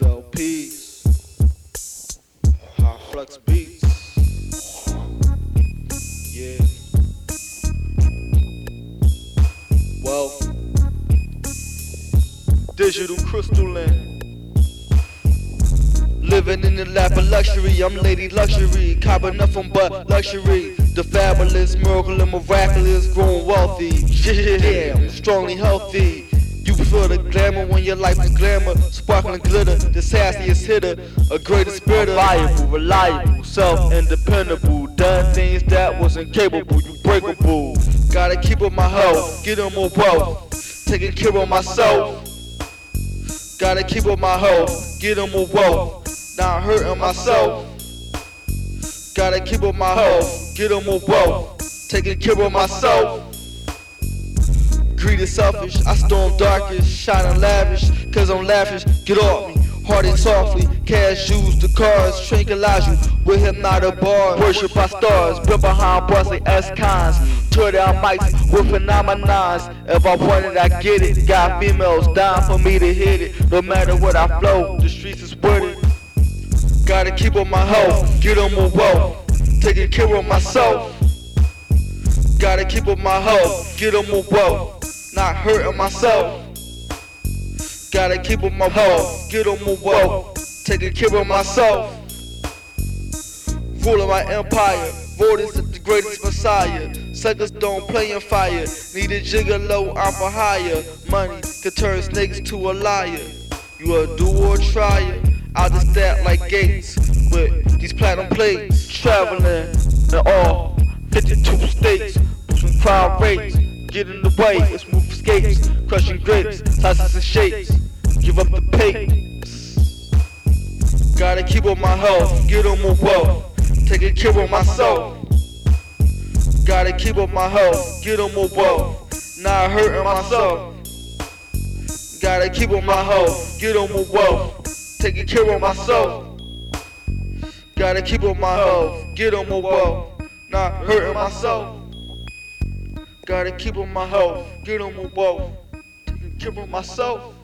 LPs. High flux beats. Yeah. Wealth. Digital crystalline. Living in the lap of luxury, I'm lady luxury. Cop nothing but luxury. The fabulous, miracle and miraculous, growing wealthy. Yeah, I'm strongly healthy. Feel the glamour when your life is glamour, sparkling glitter, the sassiest hitter, a greater spirit, reliable, reliable, self-independable, done things that was incapable, you breakable. Gotta keep up my health, get on more wealth, taking care of myself. Gotta keep up my health, get on more wealth, not hurting myself. Gotta keep up my health, get on more wealth, taking care of myself. Greed is selfish, I storm darkest, shining lavish, cause I'm lavish, get off me. Hearting softly, cash shoes, the cars, tranquilize you with him not a bar. Worship our stars, built behind bars like S-cons. Tore down mics with phenomenons. If I want it, I get it. Got females dying for me to hit it. No matter what I flow, the streets is with it. Gotta keep up my health, get on my wealth, taking care of myself. Gotta keep up my health, get on my wealth, not hurting myself. Gotta keep up my health, get on my wealth, taking care of myself. Ruling my empire, voted as the greatest messiah. Suckers don't play in fire, need a gigolo, I'm for hire. Money could turn snakes to a liar. You a do or tryer, I'll just stat like gates with these platinum plates. Traveling in all 52 states, boosting crime rates. Get in the way, it's crushing grapes, sizes and shapes. Give up the pace. Gotta keep up my health, get on my wealth, taking care of myself. Gotta keep up my health, get on my wealth, not hurting myself. Gotta keep up my health, get on my wealth, taking care of myself. Gotta keep up my health, get on my wealth, not hurting myself. Gotta keep up my health, get on my wealth, keep of myself.